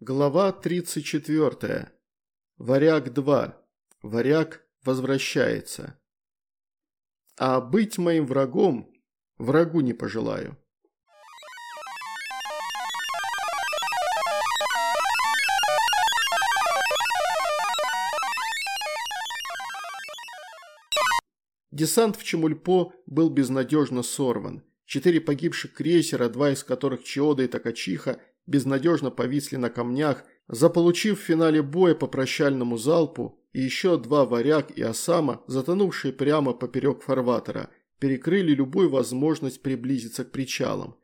Глава 34. Варяг 2. Варяг возвращается. А быть моим врагом врагу не пожелаю. Десант в Чемульпо был безнадежно сорван. Четыре погибших крейсера, два из которых Чиода и Такачиха, безнадежно повисли на камнях, заполучив в финале боя по прощальному залпу, и еще два варяг и осама, затонувшие прямо поперек фарватера, перекрыли любую возможность приблизиться к причалам.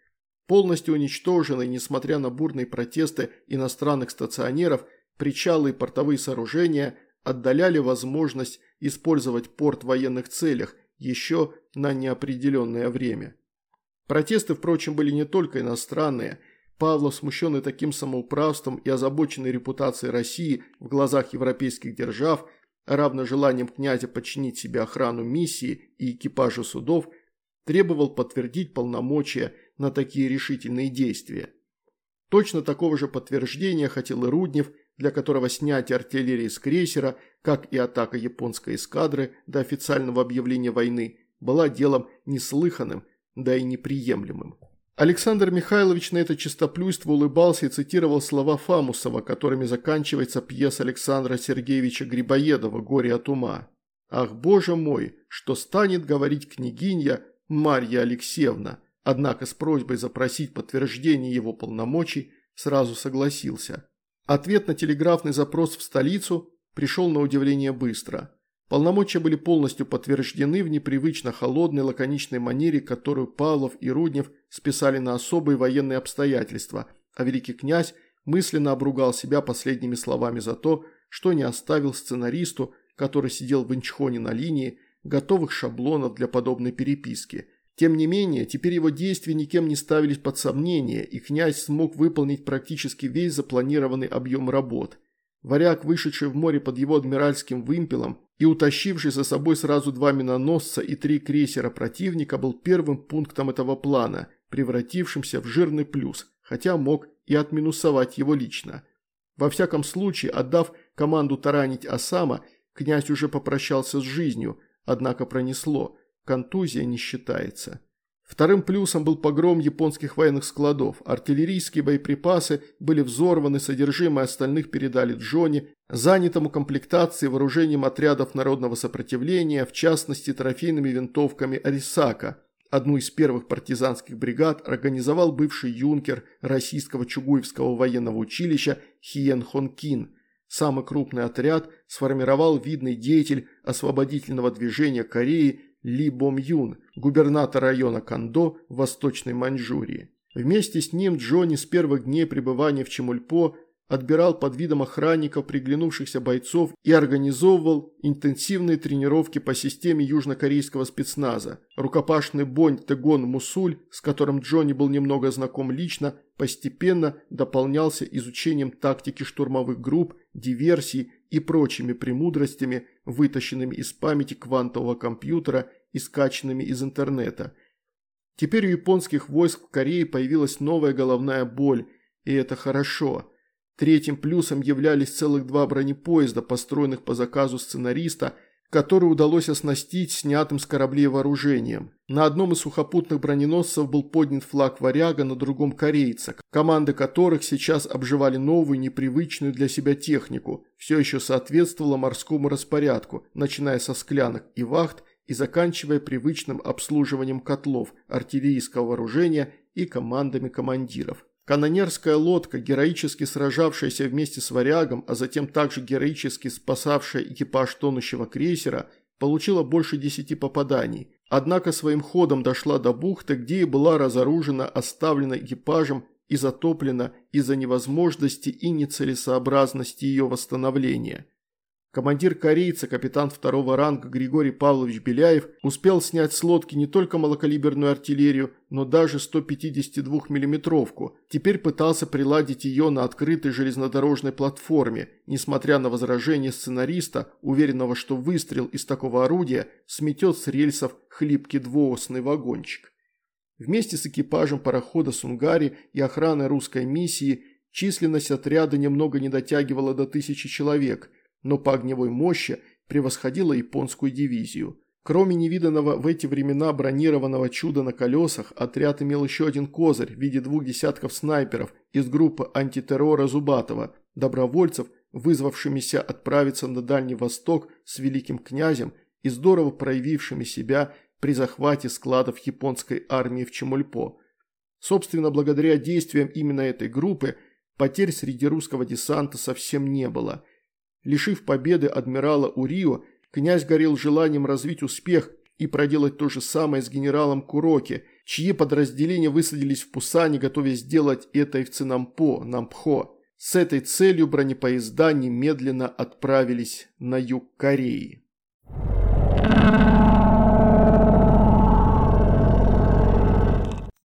Полностью уничтоженные, несмотря на бурные протесты иностранных стационеров, причалы и портовые сооружения отдаляли возможность использовать порт в военных целях еще на неопределенное время. Протесты, впрочем, были не только иностранные – Павлов, смущенный таким самоуправством и озабоченной репутацией России в глазах европейских держав, равно желанием князя подчинить себе охрану миссии и экипажу судов, требовал подтвердить полномочия на такие решительные действия. Точно такого же подтверждения хотел и Руднев, для которого снятие артиллерии с крейсера, как и атака японской эскадры до официального объявления войны, была делом неслыханным, да и неприемлемым. Александр Михайлович на это чистоплюйство улыбался и цитировал слова Фамусова, которыми заканчивается пьеса Александра Сергеевича Грибоедова «Горе от ума». «Ах, боже мой, что станет говорить княгинья Марья Алексеевна?» Однако с просьбой запросить подтверждение его полномочий сразу согласился. Ответ на телеграфный запрос в столицу пришел на удивление быстро. Полномочия были полностью подтверждены в непривычно холодной лаконичной манере, которую Павлов и Руднев списали на особые военные обстоятельства, а великий князь мысленно обругал себя последними словами за то, что не оставил сценаристу, который сидел в Инчхоне на линии, готовых шаблонов для подобной переписки. Тем не менее, теперь его действия никем не ставились под сомнение, и князь смог выполнить практически весь запланированный объем работ – Варяг, вышедший в море под его адмиральским вымпелом и утащивший за собой сразу два миноносца и три крейсера противника, был первым пунктом этого плана, превратившимся в жирный плюс, хотя мог и отминусовать его лично. Во всяком случае, отдав команду таранить Осама, князь уже попрощался с жизнью, однако пронесло, контузия не считается. Вторым плюсом был погром японских военных складов. Артиллерийские боеприпасы были взорваны, содержимое остальных передали Джонни, занятому комплектацией вооружением отрядов народного сопротивления, в частности трофейными винтовками Арисака. Одну из первых партизанских бригад организовал бывший юнкер российского Чугуевского военного училища Хиен Хонкин. Самый крупный отряд сформировал видный деятель освободительного движения Кореи ли Бом Юн, губернатор района Кандо в Восточной Маньчжурии. Вместе с ним Джонни с первых дней пребывания в Чемульпо отбирал под видом охранников приглянувшихся бойцов и организовывал интенсивные тренировки по системе южнокорейского спецназа. Рукопашный бонь Тегон Мусуль, с которым Джонни был немного знаком лично, постепенно дополнялся изучением тактики штурмовых групп, диверсий и прочими премудростями, вытащенными из памяти квантового компьютера и скачанными из интернета. Теперь у японских войск в Корее появилась новая головная боль, и это хорошо. Третьим плюсом являлись целых два бронепоезда, построенных по заказу сценариста – который удалось оснастить снятым с кораблей вооружением. На одном из сухопутных броненосцев был поднят флаг «Варяга», на другом – корейца, команды которых сейчас обживали новую, непривычную для себя технику, все еще соответствовала морскому распорядку, начиная со склянок и вахт и заканчивая привычным обслуживанием котлов, артиллерийского вооружения и командами командиров. Канонерская лодка, героически сражавшаяся вместе с варягом, а затем также героически спасавшая экипаж тонущего крейсера, получила больше десяти попаданий. Однако своим ходом дошла до бухты, где и была разоружена, оставлена экипажем и затоплена из-за невозможности и нецелесообразности ее восстановления. Командир корейца, капитан второго ранга Григорий Павлович Беляев успел снять с лодки не только малокалиберную артиллерию, но даже 152 миллиметровку Теперь пытался приладить ее на открытой железнодорожной платформе, несмотря на возражение сценариста, уверенного, что выстрел из такого орудия сметет с рельсов хлипкий двуосный вагончик. Вместе с экипажем парохода «Сунгари» и охраной русской миссии Численность отряда немного не дотягивала до тысячи человек, но по огневой мощи превосходила японскую дивизию. Кроме невиданного в эти времена бронированного чуда на колесах, отряд имел еще один козырь в виде двух десятков снайперов из группы антитеррора Зубатова, добровольцев, вызвавшимися отправиться на Дальний Восток с великим князем и здорово проявившими себя при захвате складов японской армии в Чемульпо. Собственно, благодаря действиям именно этой группы потерь среди русского десанта совсем не было. Лишив победы адмирала Урио, князь горел желанием развить успех и проделать то же самое с генералом Куроки, чьи подразделения высадились в Пусане, готовясь сделать это и в Цинампо, Нампхо. С этой целью бронепоезда немедленно отправились на юг Кореи.